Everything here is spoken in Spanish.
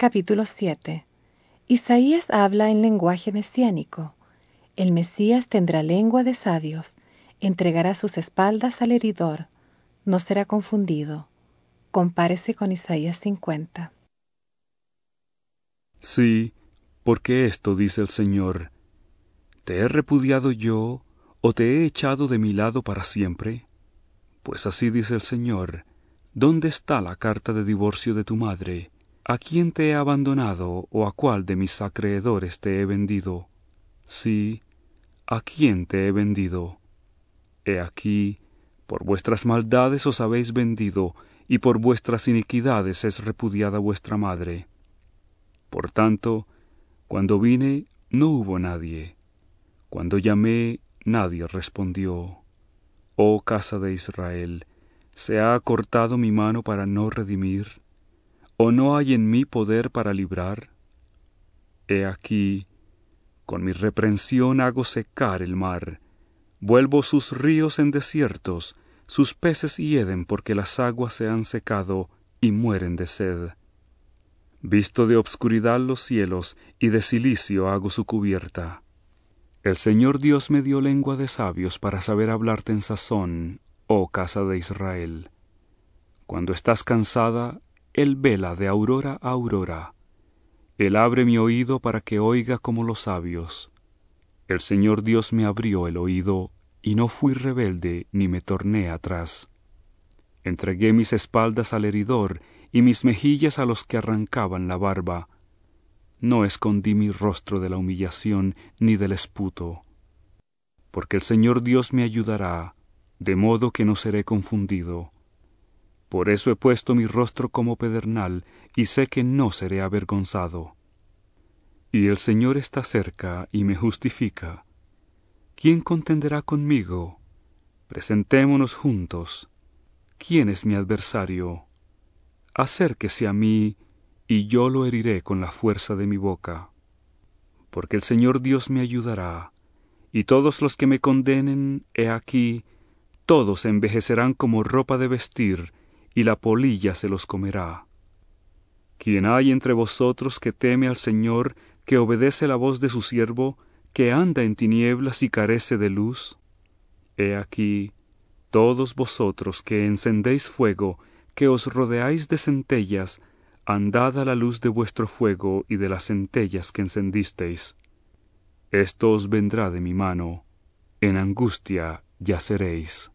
Capítulo 7 Isaías habla en lenguaje mesiánico. El Mesías tendrá lengua de sabios, entregará sus espaldas al heridor, no será confundido. Compárese con Isaías 50. Sí, porque esto dice el Señor. ¿Te he repudiado yo o te he echado de mi lado para siempre? Pues así dice el Señor. ¿Dónde está la carta de divorcio de tu madre? ¿A quién te he abandonado o a cuál de mis acreedores te he vendido? Sí, ¿a quién te he vendido? He aquí, por vuestras maldades os habéis vendido, y por vuestras iniquidades es repudiada vuestra madre. Por tanto, cuando vine, no hubo nadie. Cuando llamé, nadie respondió. Oh casa de Israel, ¿se ha acortado mi mano para no redimir? ¿O no hay en mí poder para librar? He aquí, con mi reprensión hago secar el mar, vuelvo sus ríos en desiertos, sus peces hieden porque las aguas se han secado y mueren de sed. Visto de obscuridad los cielos y de silicio hago su cubierta. El Señor Dios me dio lengua de sabios para saber hablarte en sazón, oh casa de Israel. Cuando estás cansada, Él vela de aurora a aurora. Él abre mi oído para que oiga como los sabios. El Señor Dios me abrió el oído y no fui rebelde ni me torné atrás. Entregué mis espaldas al heridor y mis mejillas a los que arrancaban la barba. No escondí mi rostro de la humillación ni del esputo, porque el Señor Dios me ayudará, de modo que no seré confundido. Por eso he puesto mi rostro como pedernal, y sé que no seré avergonzado. Y el Señor está cerca y me justifica ¿Quién contenderá conmigo? Presentémonos juntos. ¿Quién es mi adversario? Acérquese a mí, y yo lo heriré con la fuerza de mi boca. Porque el Señor Dios me ayudará, y todos los que me condenen, he aquí, todos envejecerán como ropa de vestir, y la polilla se los comerá. Quien hay entre vosotros que teme al Señor, que obedece la voz de su siervo, que anda en tinieblas y carece de luz? He aquí, todos vosotros que encendéis fuego, que os rodeáis de centellas, andad a la luz de vuestro fuego y de las centellas que encendisteis. Esto os vendrá de mi mano, en angustia yaceréis.